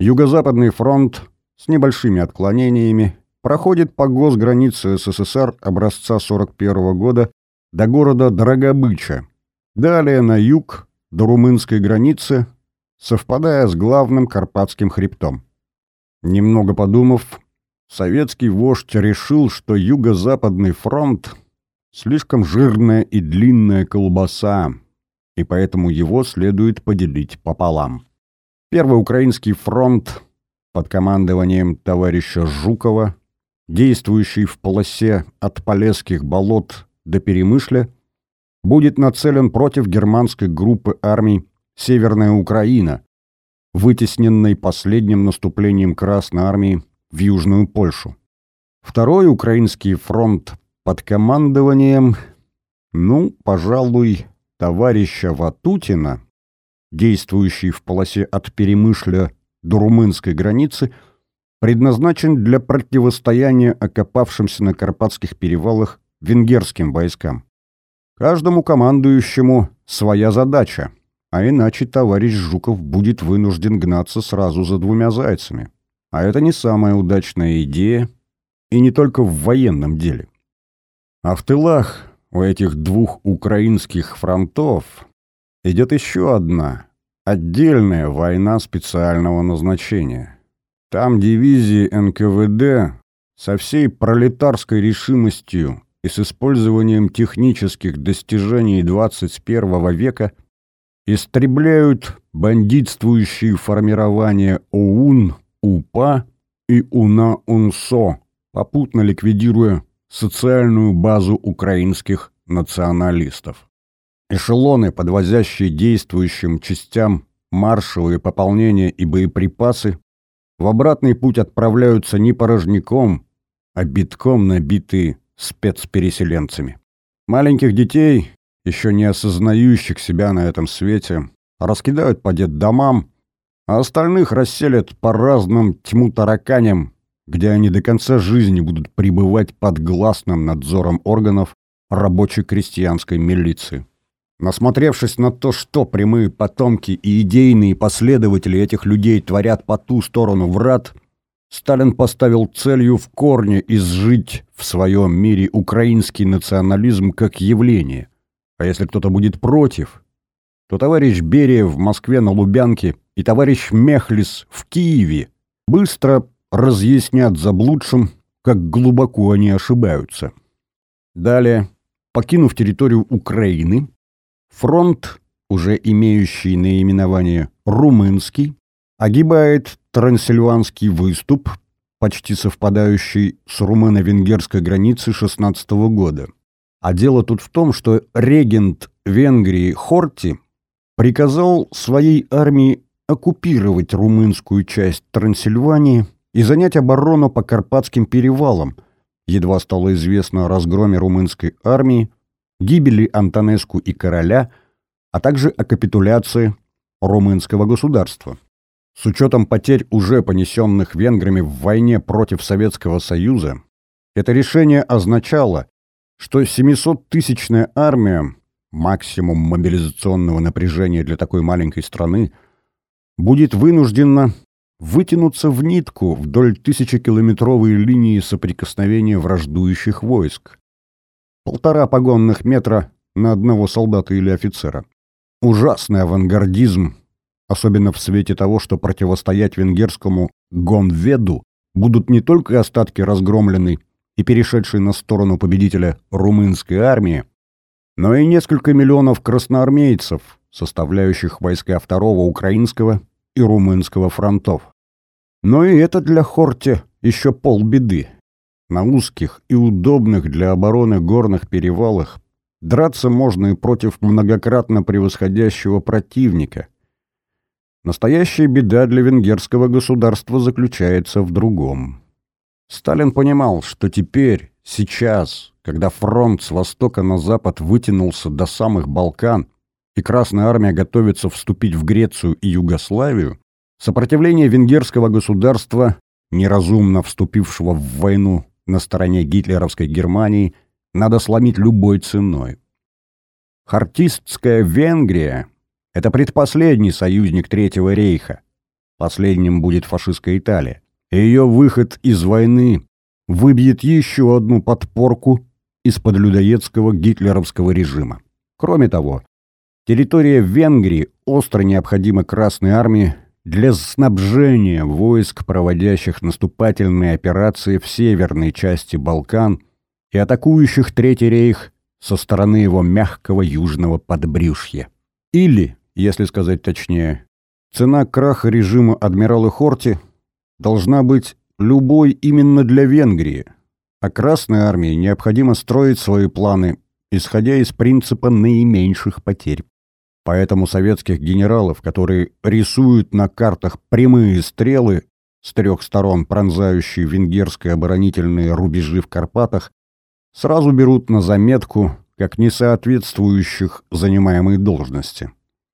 Юго-Западный фронт с небольшими отклонениями проходит по госгранице СССР образца 41 года до города Драгобыча, далее на юг до румынской границы, совпадая с главным Карпатским хребтом. Немного подумав, советский вождь решил, что Юго-Западный фронт — слишком жирная и длинная колбаса, и поэтому его следует поделить пополам. Первый украинский фронт под командованием товарища Жукова действующий в полосе от Полесских болот до Перемышля, будет нацелен против германской группы армий «Северная Украина», вытесненной последним наступлением Красной армии в Южную Польшу. Второй украинский фронт под командованием, ну, пожалуй, товарища Ватутина, действующий в полосе от Перемышля до румынской границы, предназначен для противостояния окопавшимся на Карпатских перевалах венгерским войскам. Каждому командующему своя задача, а иначе товарищ Жуков будет вынужден гнаться сразу за двумя зайцами. А это не самая удачная идея, и не только в военном деле. А в тылах у этих двух украинских фронтов идет еще одна, отдельная война специального назначения. Там дивизии НКВД со всей пролетарской решимостью и с использованием технических достижений 21 века истребляют бандитствующие формирования ОУН, УПА и УНА-УНСО, попутно ликвидируя социальную базу украинских националистов. Эшелоны, подвозящие действующим частям маршевые пополнения и боеприпасы, в обратный путь отправляются не порожняком, а битком набитые спецпереселенцами. Маленьких детей, еще не осознающих себя на этом свете, раскидают по детдомам, а остальных расселят по разным тьму тараканям, где они до конца жизни будут пребывать под гласным надзором органов рабочей крестьянской милиции. Насмотревшись на то, что прямые потомки и идейные последователи этих людей творят по ту сторону врат, Сталин поставил целью в корне изжить в своем мире украинский национализм как явление. А если кто-то будет против, то товарищ Берия в Москве на Лубянке и товарищ Мехлис в Киеве быстро разъяснят заблудшим, как глубоко они ошибаются. Далее, покинув территорию Украины, Фронт, уже имеющий наименование «Румынский», огибает Трансильванский выступ, почти совпадающий с румыно-венгерской границей 16 года. А дело тут в том, что регент Венгрии Хорти приказал своей армии оккупировать румынскую часть Трансильвании и занять оборону по Карпатским перевалам, едва стало известно о разгроме румынской армии, гибели Антонеску и короля, а также о капитуляции румынского государства. С учетом потерь, уже понесенных венграми в войне против Советского Союза, это решение означало, что 700-тысячная армия, максимум мобилизационного напряжения для такой маленькой страны, будет вынуждена вытянуться в нитку вдоль тысячекилометровой линии соприкосновения враждующих войск. Полтора погонных метра на одного солдата или офицера. Ужасный авангардизм, особенно в свете того, что противостоять венгерскому Гонведу будут не только остатки разгромленной и перешедшей на сторону победителя румынской армии, но и несколько миллионов красноармейцев, составляющих войска Второго Украинского и Румынского фронтов. Но и это для Хорти еще полбеды. На узких и удобных для обороны горных перевалах драться можно и против многократно превосходящего противника. Настоящая беда для венгерского государства заключается в другом. Сталин понимал, что теперь, сейчас, когда фронт с востока на запад вытянулся до самых Балкан, и Красная Армия готовится вступить в Грецию и Югославию, сопротивление венгерского государства, неразумно вступившего в войну на стороне гитлеровской Германии, надо сломить любой ценой. Хартистская Венгрия — это предпоследний союзник Третьего рейха. Последним будет фашистская Италия. Ее выход из войны выбьет еще одну подпорку из-под людоедского гитлеровского режима. Кроме того, Территория Венгрии остро необходима Красной Армии для снабжения войск, проводящих наступательные операции в северной части Балкан и атакующих Третий рейх со стороны его мягкого южного подбрюшья. Или, если сказать точнее, цена краха режима адмирала Хорти должна быть любой именно для Венгрии, а Красной армии необходимо строить свои планы, исходя из принципа наименьших потерь. Поэтому советских генералов, которые рисуют на картах прямые стрелы с трех сторон, пронзающие венгерские оборонительные рубежи в Карпатах, сразу берут на заметку как несоответствующих занимаемой должности.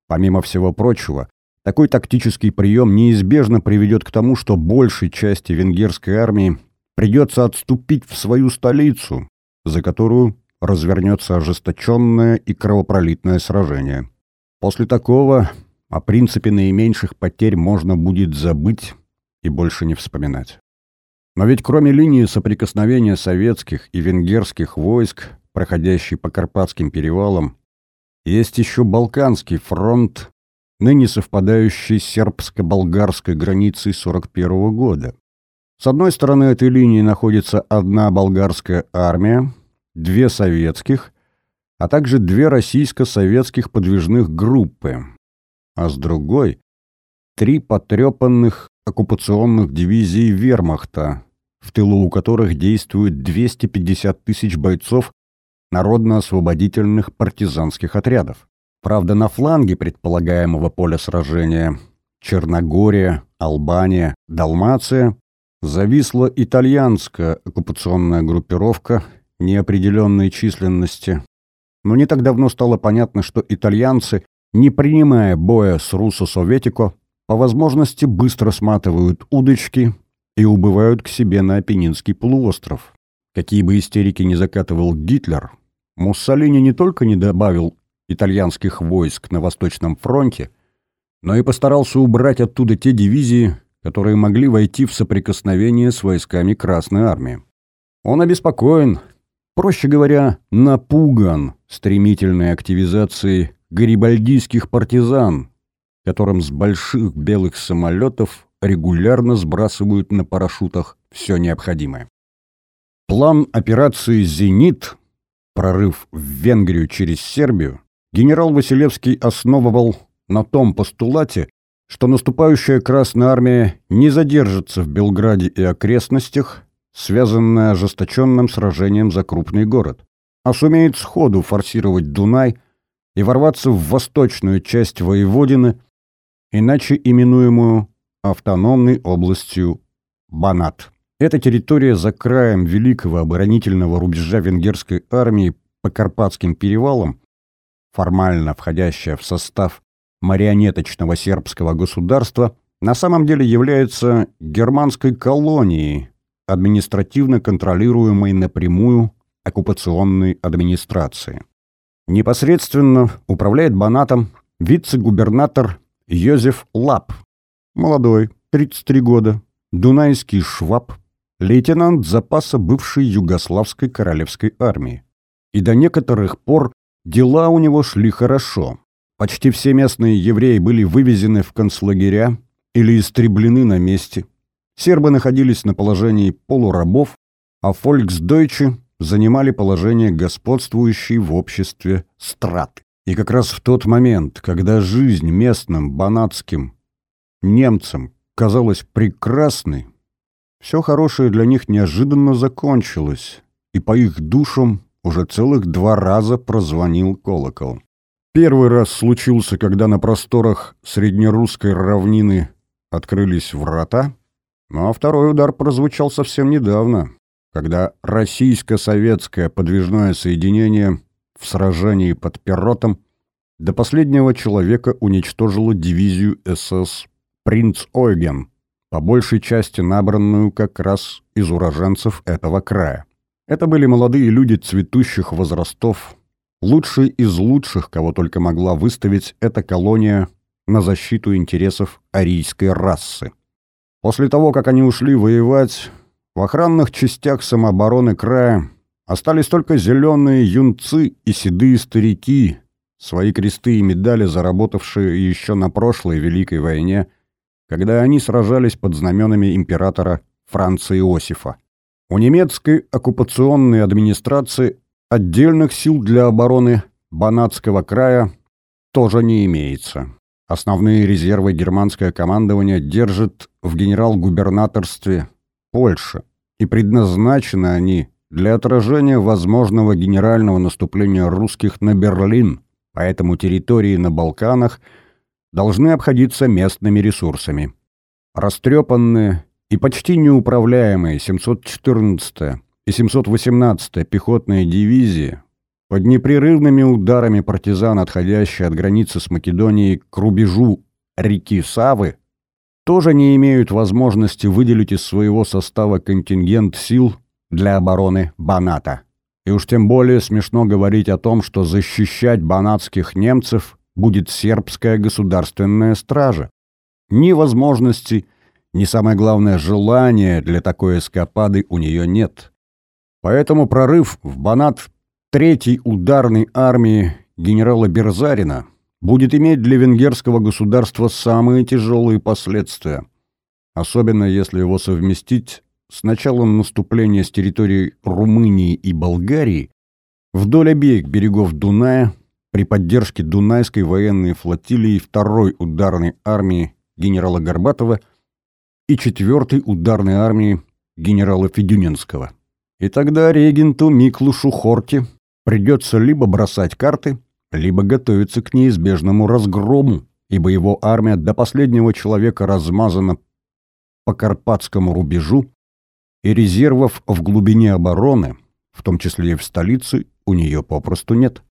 Помимо всего прочего, такой тактический прием неизбежно приведет к тому, что большей части венгерской армии придется отступить в свою столицу, за которую развернется ожесточенное и кровопролитное сражение. После такого о принципе наименьших потерь можно будет забыть и больше не вспоминать. Но ведь кроме линии соприкосновения советских и венгерских войск, проходящей по Карпатским перевалам, есть еще Балканский фронт, ныне совпадающий с сербско-болгарской границей 41 года. С одной стороны этой линии находится одна болгарская армия, две советских – а также две российско-советских подвижных группы, а с другой — три потрепанных оккупационных дивизии вермахта, в тылу у которых действует 250 тысяч бойцов народно-освободительных партизанских отрядов. Правда, на фланге предполагаемого поля сражения Черногория, Албания, Далмация зависла итальянская оккупационная группировка неопределенной численности, но не так давно стало понятно, что итальянцы, не принимая боя с Руссо-Советико, по возможности быстро сматывают удочки и убывают к себе на Апеннинский полуостров. Какие бы истерики ни закатывал Гитлер, Муссолини не только не добавил итальянских войск на Восточном фронте, но и постарался убрать оттуда те дивизии, которые могли войти в соприкосновение с войсками Красной Армии. Он обеспокоен, проще говоря, напуган стремительной активизацией гарибальдийских партизан, которым с больших белых самолетов регулярно сбрасывают на парашютах все необходимое. План операции «Зенит» прорыв в Венгрию через Сербию, генерал Василевский основывал на том постулате, что наступающая Красная Армия не задержится в Белграде и окрестностях, связанная ожесточенным сражением за крупный город, а сумеет сходу форсировать Дунай и ворваться в восточную часть Воеводины, иначе именуемую автономной областью Банат. Эта территория за краем великого оборонительного рубежа венгерской армии по Карпатским перевалам, формально входящая в состав марионеточного сербского государства, на самом деле является германской колонией, административно контролируемой напрямую оккупационной администрации. Непосредственно управляет Банатом вице-губернатор Йозеф Лап, молодой, 33 года, дунайский шваб, лейтенант запаса бывшей югославской королевской армии. И до некоторых пор дела у него шли хорошо. Почти все местные евреи были вывезены в концлагеря или истреблены на месте. Сербы находились на положении полурабов, а фольксдойчи занимали положение господствующей в обществе страты. И как раз в тот момент, когда жизнь местным банатским немцам казалась прекрасной, все хорошее для них неожиданно закончилось, и по их душам уже целых два раза прозвонил колокол. Первый раз случился, когда на просторах среднерусской равнины открылись врата, ну а второй удар прозвучал совсем недавно, когда российско-советское подвижное соединение в сражении под Перротом до последнего человека уничтожило дивизию СС «Принц Ойген», по большей части набранную как раз из уроженцев этого края. Это были молодые люди цветущих возрастов, лучшие из лучших, кого только могла выставить эта колония на защиту интересов арийской расы. После того, как они ушли воевать, в охранных частях самообороны края остались только зеленые юнцы и седые старики, свои кресты и медали, заработавшие еще на прошлой Великой войне – когда они сражались под знаменами императора Франца Иосифа. У немецкой оккупационной администрации отдельных сил для обороны Банатского края тоже не имеется. Основные резервы германское командование держит в генерал-губернаторстве Польши, и предназначены они для отражения возможного генерального наступления русских на Берлин, поэтому территории на Балканах – должны обходиться местными ресурсами. Растрепанные и почти неуправляемые 714-я и 718-я пехотные дивизии под непрерывными ударами партизан, отходящие от границы с Македонией к рубежу реки Савы, тоже не имеют возможности выделить из своего состава контингент сил для обороны Баната. И уж тем более смешно говорить о том, что защищать банатских немцев будет сербская государственная стража. Ни возможности, ни самое главное желания для такой эскапады у нее нет. Поэтому прорыв в Банат третьей ударной армии генерала Берзарина будет иметь для венгерского государства самые тяжелые последствия, особенно если его совместить с началом наступления с территории Румынии и Болгарии вдоль обеих берегов Дуная при поддержке Дунайской военной флотилии второй ударной армии генерала Горбатова и четвертой ударной армии генерала Федюнинского. И тогда регенту Миклушу Хорти придется либо бросать карты, либо готовиться к неизбежному разгрому, ибо его армия до последнего человека размазана по карпатскому рубежу, и резервов в глубине обороны, в том числе и в столице, у нее попросту нет.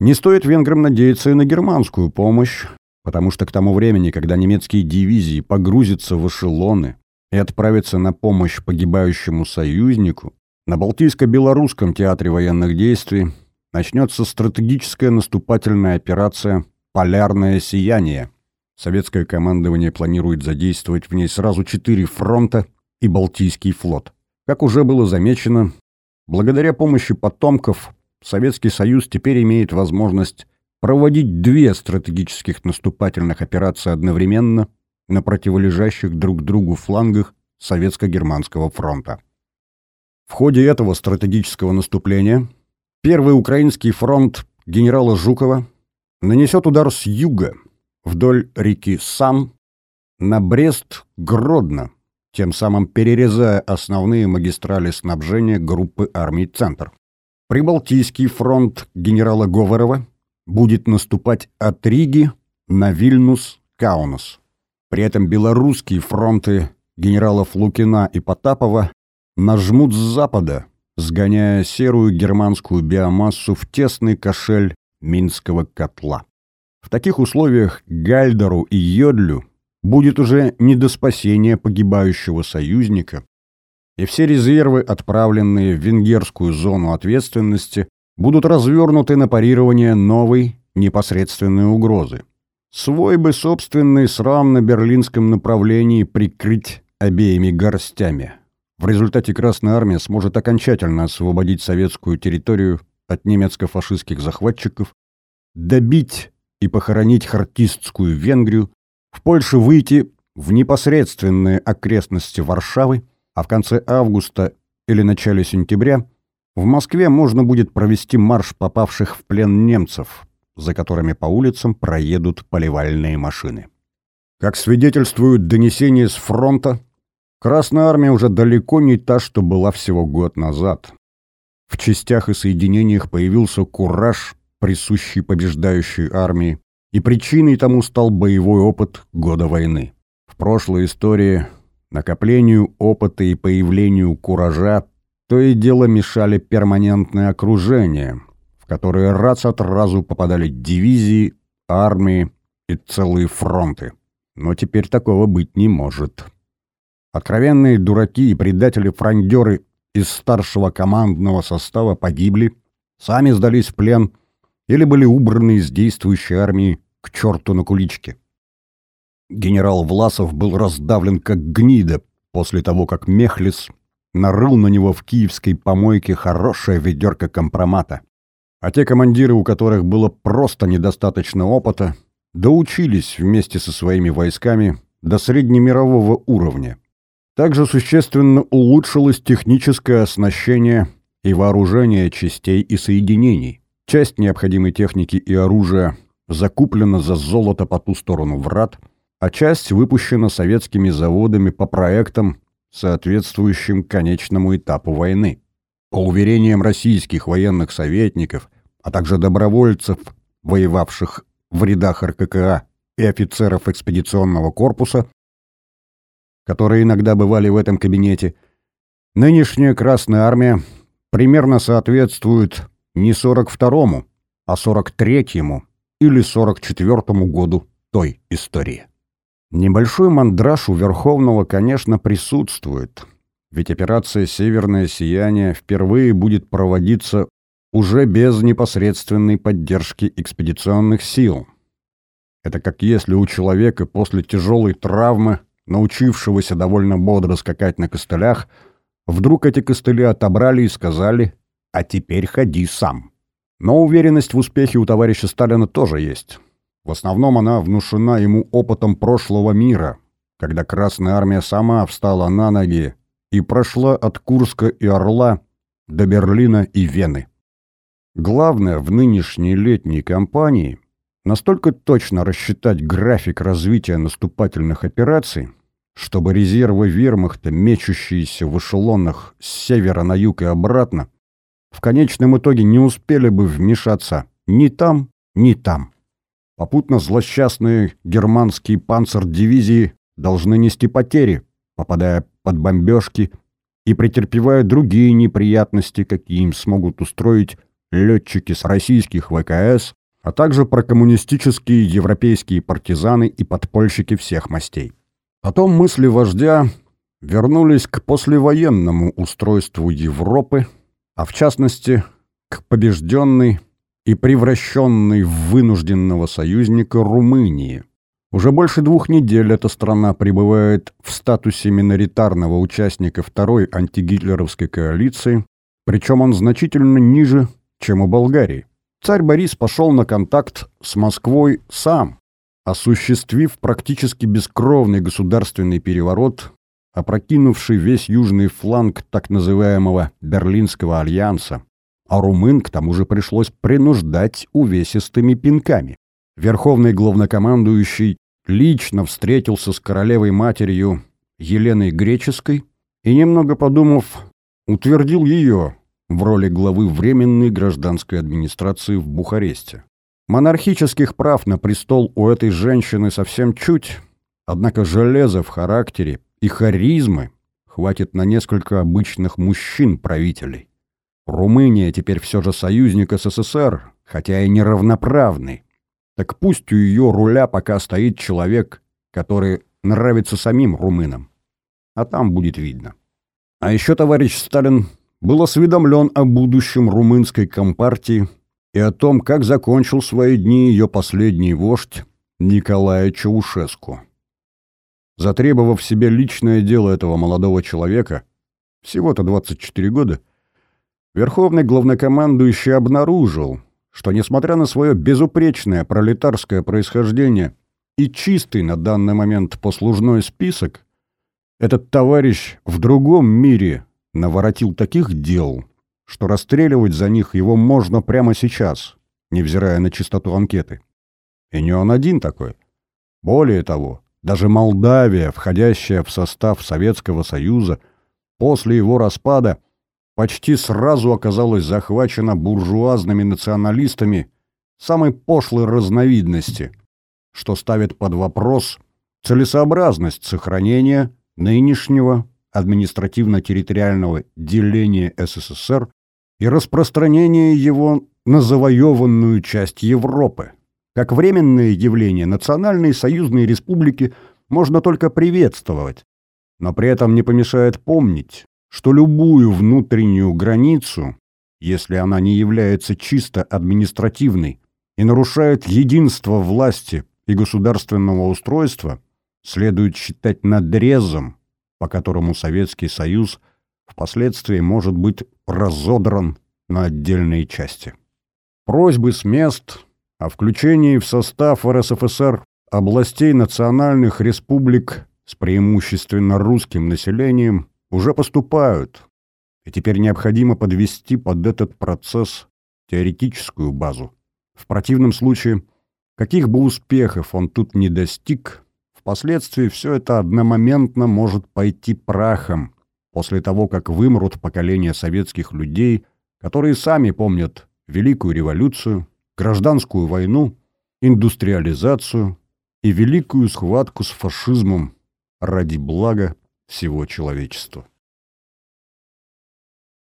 Не стоит венграм надеяться и на германскую помощь, потому что к тому времени, когда немецкие дивизии погрузятся в эшелоны и отправятся на помощь погибающему союзнику, на Балтийско-Белорусском театре военных действий начнется стратегическая наступательная операция «Полярное сияние». Советское командование планирует задействовать в ней сразу четыре фронта и Балтийский флот. Как уже было замечено, благодаря помощи потомков Советский Союз теперь имеет возможность проводить две стратегических наступательных операции одновременно на противолежащих друг другу флангах Советско-Германского фронта. В ходе этого стратегического наступления Первый Украинский фронт генерала Жукова нанесет удар с юга вдоль реки Сан на Брест-Гродно, тем самым перерезая основные магистрали снабжения группы армий «Центр». Прибалтийский фронт генерала Говорова будет наступать от Риги на Вильнюс-Каунас. При этом белорусские фронты генералов Лукина и Потапова нажмут с запада, сгоняя серую германскую биомассу в тесный кошель Минского котла. В таких условиях Гальдеру и Йодлю будет уже не до спасения погибающего союзника, и все резервы, отправленные в венгерскую зону ответственности, будут развернуты на парирование новой непосредственной угрозы. Свой бы собственный срам на берлинском направлении прикрыть обеими горстями. В результате Красная Армия сможет окончательно освободить советскую территорию от немецко-фашистских захватчиков, добить и похоронить хартистскую Венгрию, в Польше выйти в непосредственные окрестности Варшавы, а в конце августа или начале сентября в Москве можно будет провести марш попавших в плен немцев, за которыми по улицам проедут поливальные машины. Как свидетельствуют донесения с фронта, Красная Армия уже далеко не та, что была всего год назад. В частях и соединениях появился кураж, присущий побеждающей армии, и причиной тому стал боевой опыт года войны. В прошлой истории накоплению опыта и появлению куража то и дело мешали перманентное окружение, в которое раз от разу попадали дивизии, армии и целые фронты. Но теперь такого быть не может. Откровенные дураки и предатели-франдеры из старшего командного состава погибли, сами сдались в плен или были убраны из действующей армии к черту на куличке. Генерал Власов был раздавлен как гнида после того, как Мехлис нарыл на него в киевской помойке хорошее ведерко компромата. А те командиры, у которых было просто недостаточно опыта, доучились вместе со своими войсками до среднемирового уровня. Также существенно улучшилось техническое оснащение и вооружение частей и соединений. Часть необходимой техники и оружия закуплена за золото по ту сторону врат, а часть выпущена советскими заводами по проектам, соответствующим конечному этапу войны. По уверениям российских военных советников, а также добровольцев, воевавших в рядах РККА и офицеров экспедиционного корпуса, которые иногда бывали в этом кабинете, нынешняя Красная Армия примерно соответствует не 42-му, а 43-му или 44-му году той истории. Небольшой мандраж у Верховного, конечно, присутствует, ведь операция «Северное сияние» впервые будет проводиться уже без непосредственной поддержки экспедиционных сил. Это как если у человека после тяжелой травмы, научившегося довольно бодро скакать на костылях, вдруг эти костыли отобрали и сказали «а теперь ходи сам». Но уверенность в успехе у товарища Сталина тоже есть. В основном она внушена ему опытом прошлого мира, когда Красная Армия сама встала на ноги и прошла от Курска и Орла до Берлина и Вены. Главное в нынешней летней кампании настолько точно рассчитать график развития наступательных операций, чтобы резервы вермахта, мечущиеся в эшелонах с севера на юг и обратно, в конечном итоге не успели бы вмешаться ни там, ни там. Попутно злосчастные германские панцердивизии должны нести потери, попадая под бомбежки и претерпевая другие неприятности, какие им смогут устроить летчики с российских ВКС, а также прокоммунистические европейские партизаны и подпольщики всех мастей. Потом мысли вождя вернулись к послевоенному устройству Европы, а в частности к побежденной и превращенной в вынужденного союзника Румынии. Уже больше двух недель эта страна пребывает в статусе миноритарного участника второй антигитлеровской коалиции, причем он значительно ниже, чем у Болгарии. Царь Борис пошел на контакт с Москвой сам, осуществив практически бескровный государственный переворот, опрокинувший весь южный фланг так называемого Берлинского альянса, а румын к тому же пришлось принуждать увесистыми пинками. Верховный главнокомандующий лично встретился с королевой-матерью Еленой Греческой и, немного подумав, утвердил ее в роли главы Временной гражданской администрации в Бухаресте. Монархических прав на престол у этой женщины совсем чуть, однако железо в характере и харизмы хватит на несколько обычных мужчин-правителей. Румыния теперь все же союзник СССР, хотя и неравноправный. Так пусть у ее руля пока стоит человек, который нравится самим румынам. А там будет видно. А еще товарищ Сталин был осведомлен о будущем румынской компартии и о том, как закончил свои дни ее последний вождь Николая Чаушеску. Затребовав себе личное дело этого молодого человека, всего-то 24 года, Верховный главнокомандующий обнаружил, что, несмотря на свое безупречное пролетарское происхождение и чистый на данный момент послужной список, этот товарищ в другом мире наворотил таких дел, что расстреливать за них его можно прямо сейчас, невзирая на чистоту анкеты. И не он один такой. Более того, даже Молдавия, входящая в состав Советского Союза, после его распада – почти сразу оказалась захвачена буржуазными националистами самой пошлой разновидности, что ставит под вопрос целесообразность сохранения нынешнего административно-территориального деления СССР и распространения его на завоеванную часть Европы. Как временное явление национальные союзные республики можно только приветствовать, но при этом не помешает помнить, что любую внутреннюю границу, если она не является чисто административной и нарушает единство власти и государственного устройства, следует считать надрезом, по которому Советский Союз впоследствии может быть разодран на отдельные части. Просьбы с мест о включении в состав РСФСР областей национальных республик с преимущественно русским населением уже поступают, и теперь необходимо подвести под этот процесс теоретическую базу. В противном случае, каких бы успехов он тут не достиг, впоследствии все это одномоментно может пойти прахом после того, как вымрут поколения советских людей, которые сами помнят Великую революцию, гражданскую войну, индустриализацию и великую схватку с фашизмом ради блага всего человечества.